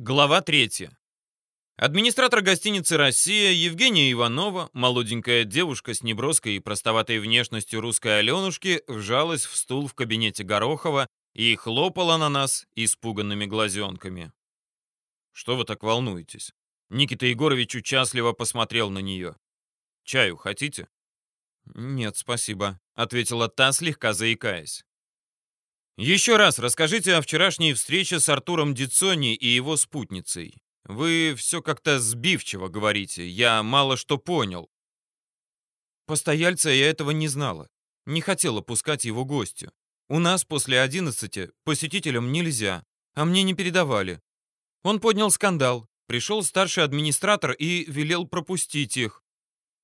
Глава 3. Администратор гостиницы «Россия» Евгения Иванова, молоденькая девушка с неброской и простоватой внешностью русской Аленушки, вжалась в стул в кабинете Горохова и хлопала на нас испуганными глазенками. «Что вы так волнуетесь?» Никита Егорович участливо посмотрел на нее. «Чаю хотите?» «Нет, спасибо», — ответила та, слегка заикаясь. Еще раз расскажите о вчерашней встрече с Артуром Дицони и его спутницей. Вы все как-то сбивчиво говорите, я мало что понял. Постояльца я этого не знала. Не хотела пускать его гостю. У нас после одиннадцати посетителям нельзя, а мне не передавали. Он поднял скандал. Пришел старший администратор и велел пропустить их.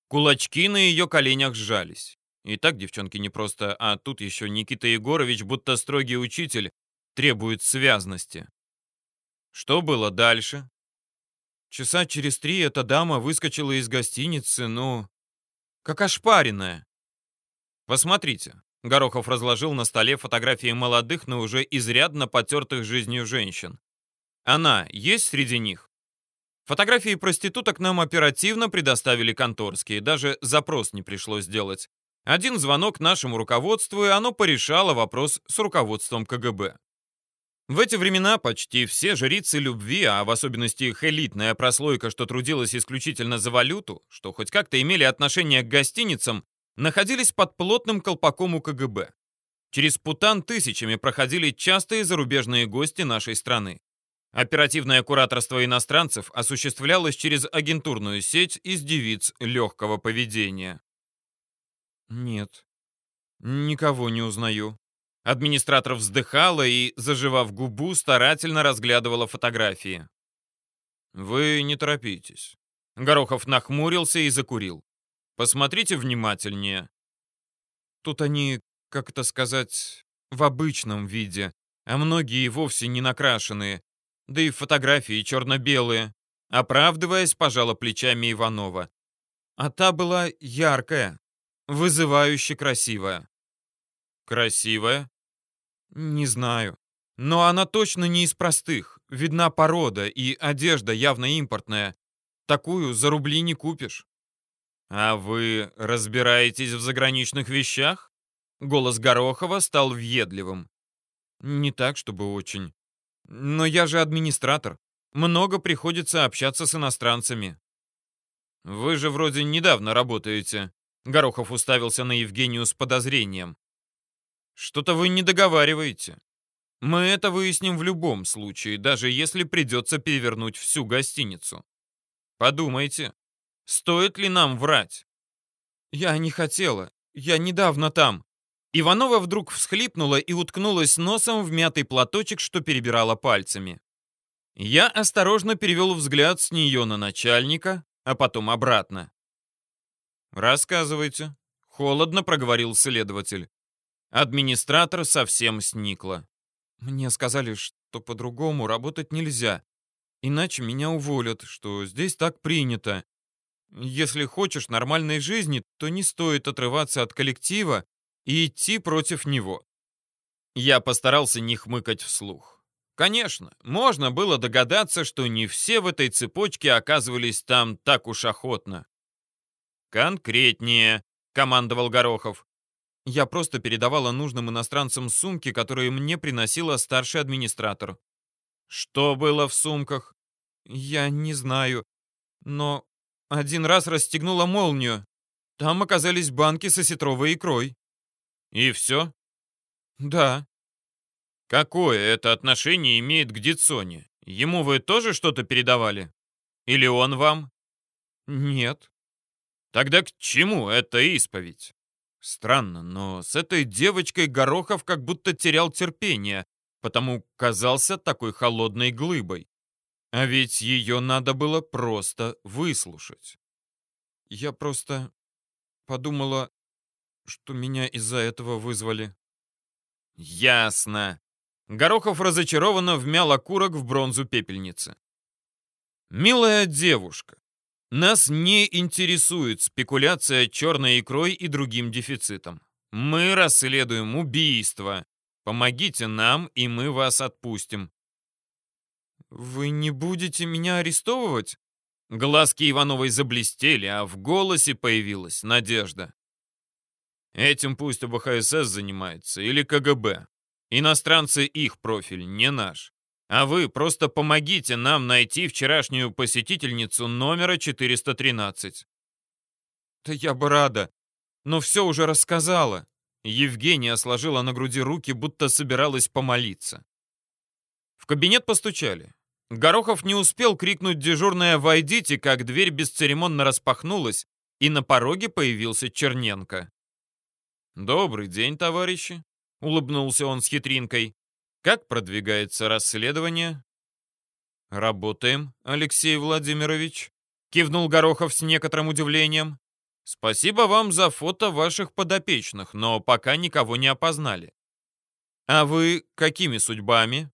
Кулачки на ее коленях сжались. И так девчонки не просто, а тут еще Никита Егорович, будто строгий учитель, требует связности. Что было дальше? Часа через три эта дама выскочила из гостиницы, ну, как ошпаренная. Посмотрите. Горохов разложил на столе фотографии молодых, но уже изрядно потертых жизнью женщин. Она есть среди них? Фотографии проституток нам оперативно предоставили конторские, даже запрос не пришлось делать. Один звонок нашему руководству, и оно порешало вопрос с руководством КГБ. В эти времена почти все жрицы любви, а в особенности их элитная прослойка, что трудилась исключительно за валюту, что хоть как-то имели отношение к гостиницам, находились под плотным колпаком у КГБ. Через Путан тысячами проходили частые зарубежные гости нашей страны. Оперативное кураторство иностранцев осуществлялось через агентурную сеть из девиц легкого поведения. «Нет, никого не узнаю». Администратор вздыхала и, заживав губу, старательно разглядывала фотографии. «Вы не торопитесь». Горохов нахмурился и закурил. «Посмотрите внимательнее». Тут они, как это сказать, в обычном виде, а многие и вовсе не накрашенные, да и фотографии черно-белые. Оправдываясь, пожала плечами Иванова. А та была яркая, Вызывающе красивая. Красивая? Не знаю. Но она точно не из простых. Видна порода, и одежда явно импортная. Такую за рубли не купишь. А вы разбираетесь в заграничных вещах? Голос Горохова стал въедливым. Не так, чтобы очень. Но я же администратор. Много приходится общаться с иностранцами. Вы же вроде недавно работаете. Горохов уставился на Евгению с подозрением. «Что-то вы не договариваете. Мы это выясним в любом случае, даже если придется перевернуть всю гостиницу. Подумайте, стоит ли нам врать?» «Я не хотела. Я недавно там». Иванова вдруг всхлипнула и уткнулась носом в мятый платочек, что перебирала пальцами. Я осторожно перевел взгляд с нее на начальника, а потом обратно. «Рассказывайте», — холодно проговорил следователь. Администратор совсем сникла. «Мне сказали, что по-другому работать нельзя. Иначе меня уволят, что здесь так принято. Если хочешь нормальной жизни, то не стоит отрываться от коллектива и идти против него». Я постарался не хмыкать вслух. Конечно, можно было догадаться, что не все в этой цепочке оказывались там так уж охотно. «Конкретнее», — командовал Горохов. Я просто передавала нужным иностранцам сумки, которые мне приносила старший администратор. Что было в сумках? Я не знаю. Но один раз расстегнула молнию. Там оказались банки с осетровой икрой. И все? Да. Какое это отношение имеет к Дицоне? Ему вы тоже что-то передавали? Или он вам? Нет. Тогда к чему эта исповедь? Странно, но с этой девочкой Горохов как будто терял терпение, потому казался такой холодной глыбой. А ведь ее надо было просто выслушать. Я просто подумала, что меня из-за этого вызвали. Ясно. Горохов разочарованно вмял окурок в бронзу пепельницы. «Милая девушка, нас не интересует спекуляция черной икрой и другим дефицитом. Мы расследуем убийство. Помогите нам, и мы вас отпустим. «Вы не будете меня арестовывать?» Глазки Ивановой заблестели, а в голосе появилась надежда. Этим пусть ОБХСС занимается или КГБ. Иностранцы их профиль, не наш. А вы просто помогите нам найти вчерашнюю посетительницу номера 413. Да я бы рада, но все уже рассказала. Евгения сложила на груди руки, будто собиралась помолиться. В кабинет постучали. Горохов не успел крикнуть дежурное «Войдите!», как дверь бесцеремонно распахнулась, и на пороге появился Черненко. «Добрый день, товарищи!» — улыбнулся он с хитринкой. «Как продвигается расследование?» «Работаем, Алексей Владимирович», — кивнул Горохов с некоторым удивлением. «Спасибо вам за фото ваших подопечных, но пока никого не опознали». «А вы какими судьбами?»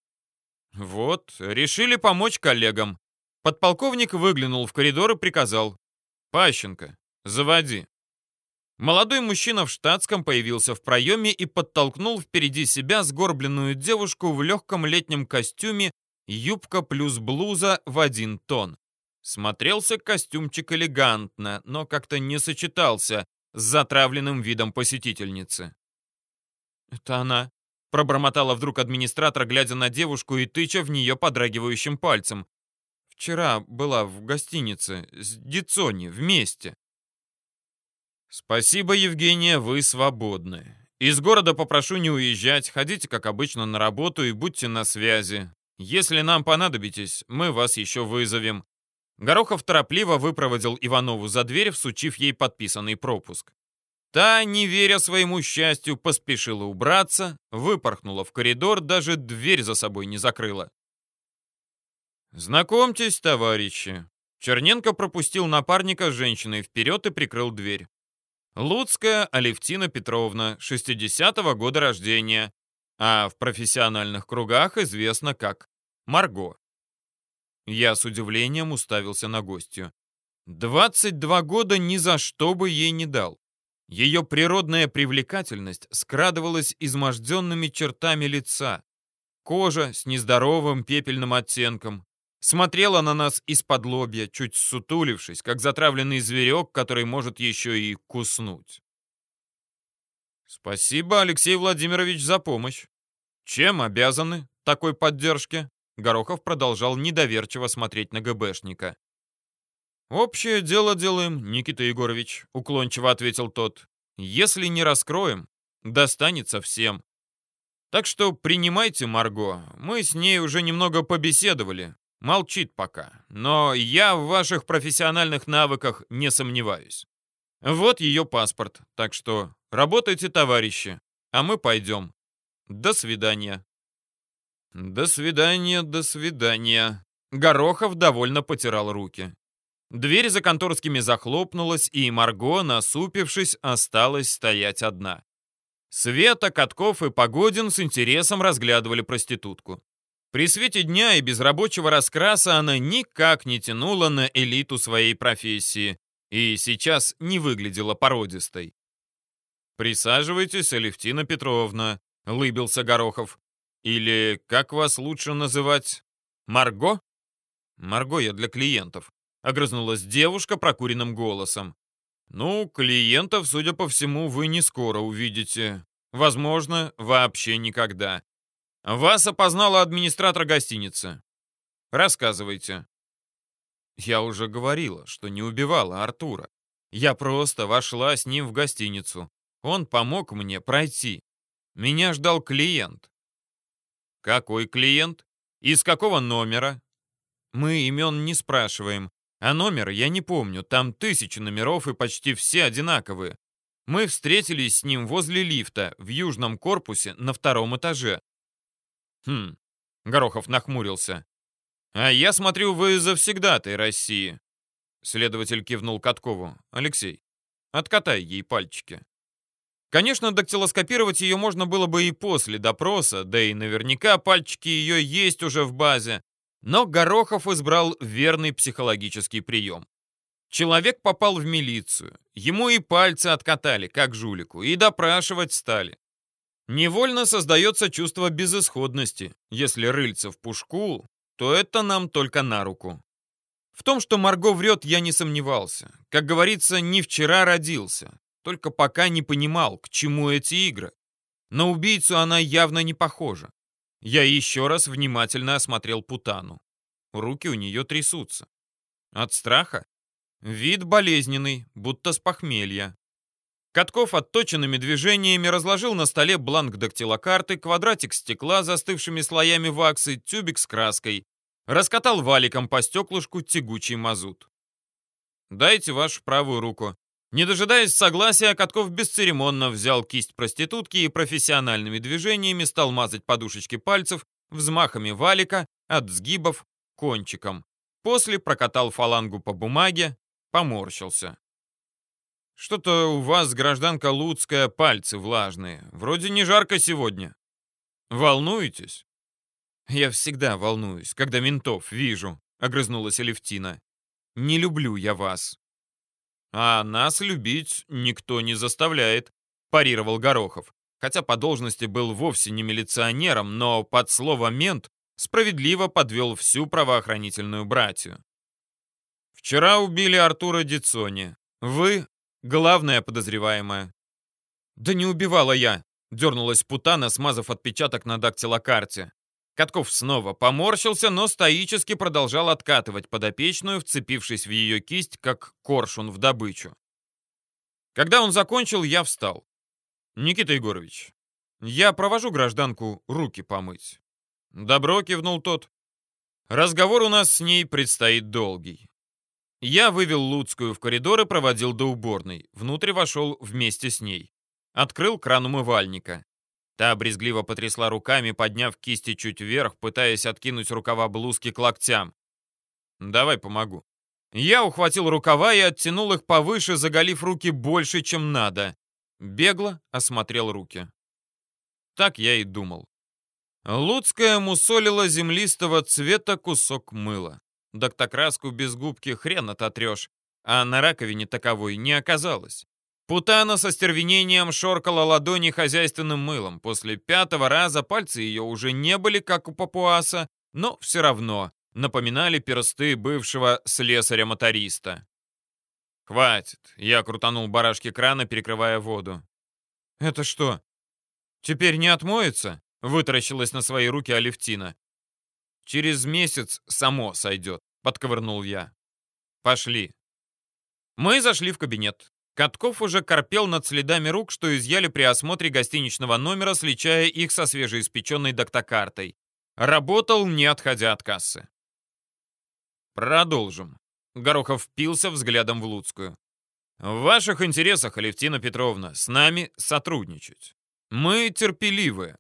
Вот, решили помочь коллегам. Подполковник выглянул в коридор и приказал. «Пащенко, заводи». Молодой мужчина в штатском появился в проеме и подтолкнул впереди себя сгорбленную девушку в легком летнем костюме, юбка плюс блуза в один тон. Смотрелся костюмчик элегантно, но как-то не сочетался с затравленным видом посетительницы. «Это она», Пробормотала вдруг администратор, глядя на девушку и тыча в нее подрагивающим пальцем. «Вчера была в гостинице с Дицони вместе». «Спасибо, Евгения, вы свободны. Из города попрошу не уезжать, ходите, как обычно, на работу и будьте на связи. Если нам понадобитесь, мы вас еще вызовем». Горохов торопливо выпроводил Иванову за дверь, всучив ей подписанный пропуск. Та, не веря своему счастью, поспешила убраться, выпорхнула в коридор, даже дверь за собой не закрыла. «Знакомьтесь, товарищи!» Черненко пропустил напарника женщиной вперед и прикрыл дверь. Луцкая Алевтина Петровна, 60-го года рождения, а в профессиональных кругах известна как Марго. Я с удивлением уставился на гостью. 22 года ни за что бы ей не дал. Ее природная привлекательность скрадывалась изможденными чертами лица. Кожа с нездоровым пепельным оттенком. Смотрела на нас из-под лобья, чуть сутулившись, как затравленный зверек, который может еще и куснуть. «Спасибо, Алексей Владимирович, за помощь. Чем обязаны такой поддержке?» Горохов продолжал недоверчиво смотреть на ГБшника. «Общее дело делаем, Никита Егорович», — уклончиво ответил тот. «Если не раскроем, достанется всем. Так что принимайте Марго. Мы с ней уже немного побеседовали. Молчит пока. Но я в ваших профессиональных навыках не сомневаюсь. Вот ее паспорт. Так что работайте, товарищи, а мы пойдем. До свидания». «До свидания, до свидания». Горохов довольно потирал руки. Дверь за конторскими захлопнулась, и Марго, насупившись, осталась стоять одна. Света, Катков и Погодин с интересом разглядывали проститутку. При свете дня и без рабочего раскраса она никак не тянула на элиту своей профессии и сейчас не выглядела породистой. «Присаживайтесь, Алевтина Петровна», — лыбился Горохов. «Или как вас лучше называть? Марго?» «Марго я для клиентов», — огрызнулась девушка прокуренным голосом. «Ну, клиентов, судя по всему, вы не скоро увидите. Возможно, вообще никогда. Вас опознала администратор гостиницы. Рассказывайте». Я уже говорила, что не убивала Артура. Я просто вошла с ним в гостиницу. Он помог мне пройти. Меня ждал клиент. Какой клиент? Из какого номера? Мы имен не спрашиваем. А номер я не помню, там тысячи номеров и почти все одинаковые. Мы встретились с ним возле лифта, в южном корпусе, на втором этаже. Хм, Горохов нахмурился. А я смотрю, вы завсегдатой России. Следователь кивнул Каткову. Алексей, откатай ей пальчики. Конечно, дактилоскопировать ее можно было бы и после допроса, да и наверняка пальчики ее есть уже в базе. Но Горохов избрал верный психологический прием. Человек попал в милицию. Ему и пальцы откатали, как жулику, и допрашивать стали. Невольно создается чувство безысходности. Если рыльца в пушку, то это нам только на руку. В том, что Марго врет, я не сомневался. Как говорится, не вчера родился. Только пока не понимал, к чему эти игры. На убийцу она явно не похожа. Я еще раз внимательно осмотрел Путану. Руки у нее трясутся. От страха? Вид болезненный, будто с похмелья. Катков отточенными движениями разложил на столе бланк дактилокарты, квадратик стекла, застывшими слоями ваксы, тюбик с краской. Раскатал валиком по стеклышку тягучий мазут. «Дайте вашу правую руку». Не дожидаясь согласия, Катков бесцеремонно взял кисть проститутки и профессиональными движениями стал мазать подушечки пальцев взмахами валика от сгибов кончиком. После прокатал фалангу по бумаге, поморщился. Что-то у вас, гражданка Луцкая, пальцы влажные. Вроде не жарко сегодня. Волнуетесь? Я всегда волнуюсь, когда ментов вижу, огрызнулась Алевтина. Не люблю я вас. А нас любить никто не заставляет, парировал Горохов. Хотя по должности был вовсе не милиционером, но под слово «мент» справедливо подвел всю правоохранительную братью. Вчера убили Артура Дицони. Вы Главная подозреваемая. Да не убивала я, дернулась Путана, смазав отпечаток на дактилокарте. Катков снова поморщился, но стоически продолжал откатывать подопечную, вцепившись в ее кисть, как коршун в добычу. Когда он закончил, я встал. «Никита Егорович, я провожу гражданку руки помыть». «Добро», — кивнул тот. «Разговор у нас с ней предстоит долгий. Я вывел Луцкую в коридор и проводил до уборной. Внутрь вошел вместе с ней. Открыл кран умывальника. Та брезгливо потрясла руками, подняв кисти чуть вверх, пытаясь откинуть рукава блузки к локтям. «Давай помогу». Я ухватил рукава и оттянул их повыше, заголив руки больше, чем надо. Бегло осмотрел руки. Так я и думал. Луцкая мусолила землистого цвета кусок мыла. Доктокраску без губки хрен ототрешь, а на раковине таковой не оказалось. Путана со стервенением шоркала ладони хозяйственным мылом. После пятого раза пальцы ее уже не были, как у папуаса, но все равно напоминали персты бывшего слесаря-моториста. «Хватит!» — я крутанул барашки крана, перекрывая воду. «Это что, теперь не отмоется?» — вытаращилась на свои руки Алевтина. Через месяц само сойдет, подковырнул я. Пошли. Мы зашли в кабинет. Катков уже корпел над следами рук, что изъяли при осмотре гостиничного номера, сличая их со свежеиспеченной доктокартой. Работал, не отходя от кассы. Продолжим. Горохов впился взглядом в Луцкую. В ваших интересах, Алевтина Петровна, с нами сотрудничать. Мы терпеливы,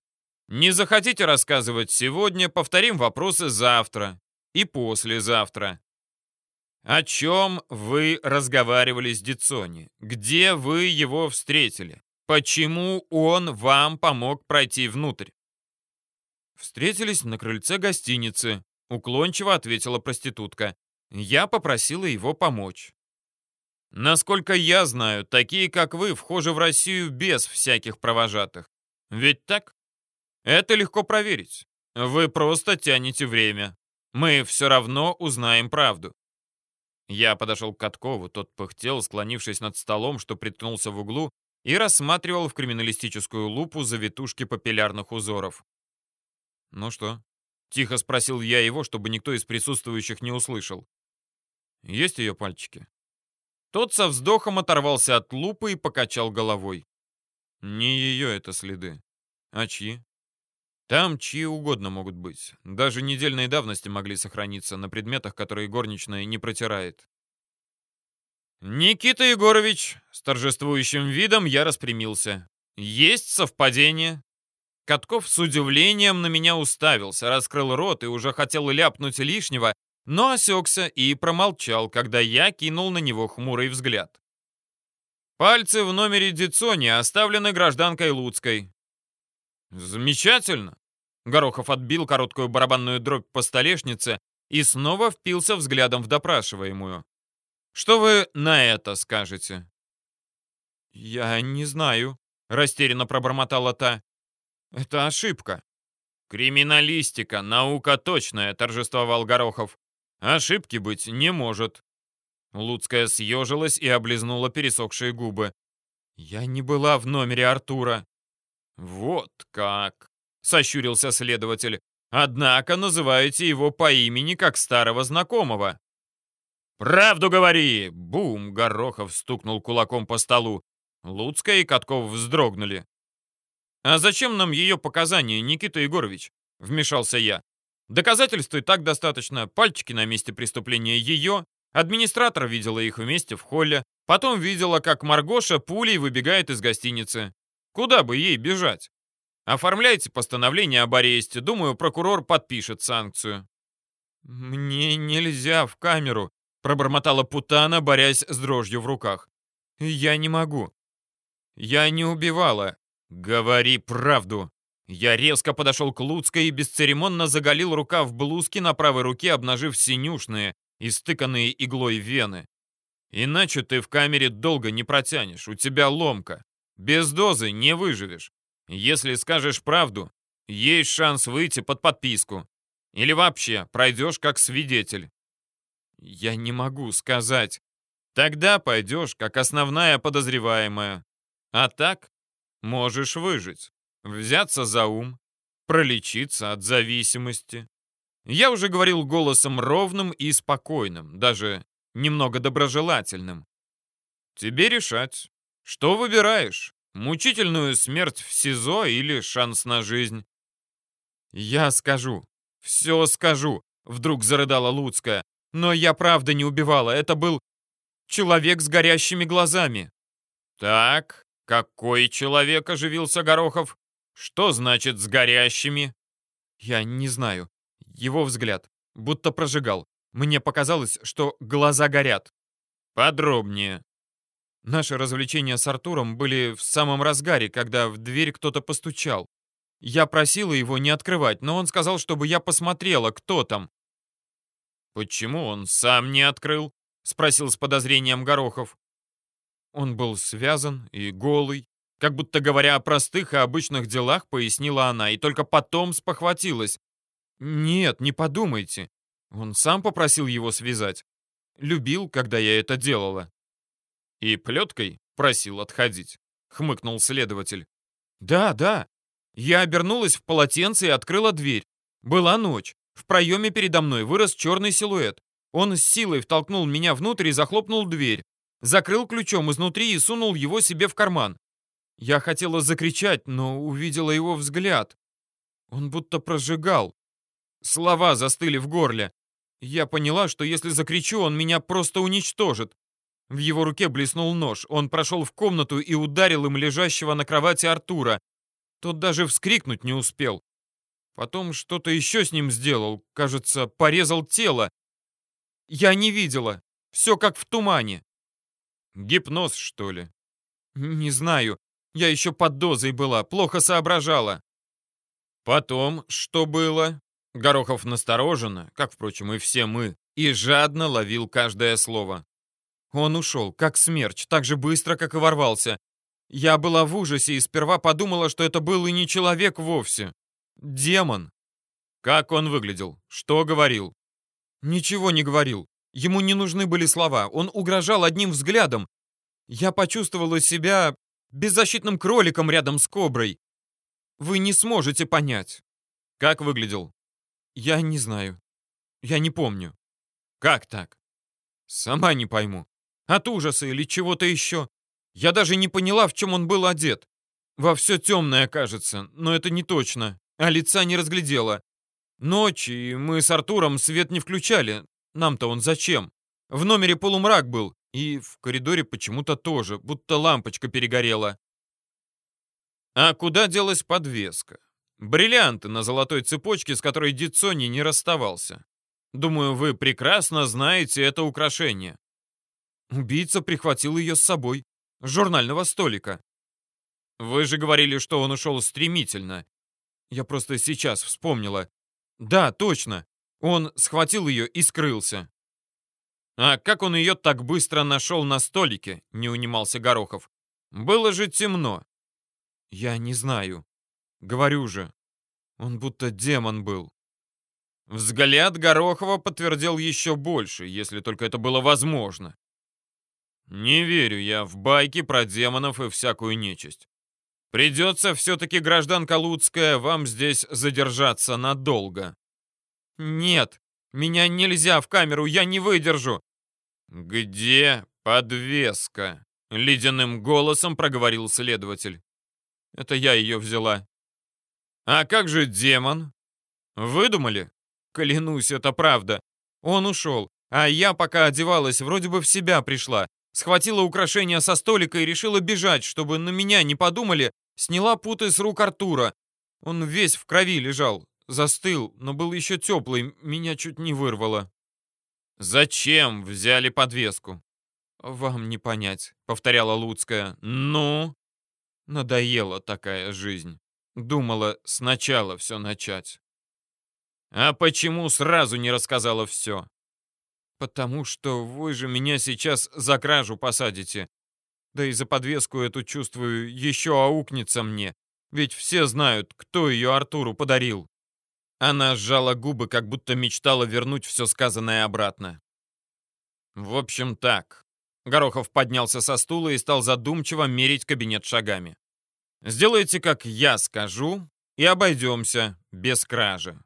не захотите рассказывать сегодня, повторим вопросы завтра и послезавтра. О чем вы разговаривали с Дицони? Где вы его встретили? Почему он вам помог пройти внутрь? Встретились на крыльце гостиницы, уклончиво ответила проститутка. Я попросила его помочь. Насколько я знаю, такие, как вы, вхожи в Россию без всяких провожатых. Ведь так? Это легко проверить. Вы просто тянете время. Мы все равно узнаем правду. Я подошел к Каткову, тот пыхтел, склонившись над столом, что приткнулся в углу, и рассматривал в криминалистическую лупу завитушки папиллярных узоров. «Ну что?» — тихо спросил я его, чтобы никто из присутствующих не услышал. «Есть ее пальчики?» Тот со вздохом оторвался от лупы и покачал головой. «Не ее это следы. А чьи?» Там чьи угодно могут быть. Даже недельной давности могли сохраниться на предметах, которые горничная не протирает. «Никита Егорович!» С торжествующим видом я распрямился. «Есть совпадение?» Катков с удивлением на меня уставился, раскрыл рот и уже хотел ляпнуть лишнего, но осекся и промолчал, когда я кинул на него хмурый взгляд. Пальцы в номере Дицони оставлены гражданкой Луцкой. Замечательно. Горохов отбил короткую барабанную дробь по столешнице и снова впился взглядом в допрашиваемую. «Что вы на это скажете?» «Я не знаю», — растерянно пробормотала та. «Это ошибка. «Криминалистика, наука точная», — торжествовал Горохов. «Ошибки быть не может». Луцкая съежилась и облизнула пересохшие губы. «Я не была в номере Артура». «Вот как!» — сощурился следователь. «Однако называете его по имени как старого знакомого». «Правду говори!» — бум! Горохов стукнул кулаком по столу. Луцкая и Катков вздрогнули. «А зачем нам ее показания, Никита Егорович?» — вмешался я. «Доказательств и так достаточно. Пальчики на месте преступления ее. Администратор видела их вместе в холле. Потом видела, как Маргоша пулей выбегает из гостиницы. Куда бы ей бежать? Оформляйте постановление об аресте. Думаю, прокурор подпишет санкцию». «Мне нельзя в камеру», — пробормотала Путана, борясь с дрожью в руках. «Я не могу. Я не убивала. «Говори правду!» Я резко подошел к Луцкой и бесцеремонно заголил рукав блузки на правой руке, обнажив синюшные, истыканные иглой вены. «Иначе ты в камере долго не протянешь, у тебя ломка. Без дозы не выживешь. Если скажешь правду, есть шанс выйти под подписку. Или вообще пройдешь как свидетель». «Я не могу сказать. Тогда пойдешь как основная подозреваемая. А так Можешь выжить, взяться за ум, пролечиться от зависимости. Я уже говорил голосом ровным и спокойным, даже немного доброжелательным. Тебе решать. Что выбираешь? Мучительную смерть в СИЗО или шанс на жизнь? Я скажу. Все скажу, вдруг зарыдала Луцкая. Но я правда не убивала. Это был человек с горящими глазами. Так, «Какой человек?» — оживился Горохов. «Что значит с горящими?» «Я не знаю. Его взгляд. Будто прожигал. Мне показалось, что глаза горят». «Подробнее». Наши развлечения с Артуром были в самом разгаре, когда в дверь кто-то постучал. Я просила его не открывать, но он сказал, чтобы я посмотрела, кто там. «Почему он сам не открыл?» — спросил с подозрением Горохов. Он был связан и голый, как будто говоря о простых и обычных делах, пояснила она, и только потом спохватилась. «Нет, не подумайте. Он сам попросил его связать. Любил, когда я это делала». «И плеткой просил отходить», — хмыкнул следователь. «Да, да. Я обернулась в полотенце и открыла дверь. Была ночь. В проеме передо мной вырос черный силуэт. Он с силой втолкнул меня внутрь и захлопнул дверь закрыл ключом изнутри и сунул его себе в карман. Я хотела закричать, но увидела его взгляд. Он будто прожигал. Слова застыли в горле. Я поняла, что если закричу, он меня просто уничтожит. В его руке блеснул нож. Он прошел в комнату и ударил им лежащего на кровати Артура. Тот даже вскрикнуть не успел. Потом что-то еще с ним сделал. Кажется, порезал тело. Я не видела. Все как в тумане. Гипноз, что ли? Не знаю. Я еще под дозой была, плохо соображала. Потом, что было? Горохов настороженно, как, впрочем, и все мы, и жадно ловил каждое слово. Он ушел, как смерч, так же быстро, как и ворвался. Я была в ужасе и сперва подумала, что это был и не человек вовсе. Демон. Как он выглядел? Что говорил? Ничего не говорил. Ему не нужны были слова, он угрожал одним взглядом. Я почувствовала себя беззащитным кроликом рядом с коброй. Вы не сможете понять. Как выглядел? Я не знаю. Я не помню. Как так? Сама не пойму. От ужаса или чего-то еще. Я даже не поняла, в чем он был одет. Во все темное, кажется, но это не точно. А лица не разглядела. Ночь, и мы с Артуром свет не включали. Нам-то он зачем? В номере полумрак был, и в коридоре почему-то тоже, будто лампочка перегорела. А куда делась подвеска? Бриллианты на золотой цепочке, с которой Дицони не расставался. Думаю, вы прекрасно знаете это украшение. Убийца прихватил ее с собой. Журнального столика. Вы же говорили, что он ушел стремительно. Я просто сейчас вспомнила. Да, точно. Он схватил ее и скрылся. «А как он ее так быстро нашел на столике?» — не унимался Горохов. «Было же темно». «Я не знаю. Говорю же. Он будто демон был. Взгляд Горохова подтвердил еще больше, если только это было возможно. Не верю я в байки про демонов и всякую нечисть. Придется все-таки, гражданка Луцкая, вам здесь задержаться надолго. Нет, меня нельзя в камеру, я не выдержу. Где подвеска? Ледяным голосом проговорил следователь. Это я ее взяла. А как же демон? Выдумали? Клянусь, это правда. Он ушел, а я, пока одевалась, вроде бы в себя пришла. Схватила украшения со столика и решила бежать, чтобы на меня не подумали, сняла путы с рук Артура. Он весь в крови лежал, застыл, но был еще теплый, меня чуть не вырвало. «Зачем взяли подвеску?» «Вам не понять», — повторяла Луцкая. «Ну?» Надоела такая жизнь. Думала сначала все начать. «А почему сразу не рассказала все?» «Потому что вы же меня сейчас за кражу посадите. Да и за подвеску эту, чувствую, еще аукнется мне. Ведь все знают, кто ее Артуру подарил». Она сжала губы, как будто мечтала вернуть все сказанное обратно. «В общем, так». Горохов поднялся со стула и стал задумчиво мерить кабинет шагами. «Сделайте, как я скажу, и обойдемся без кражи».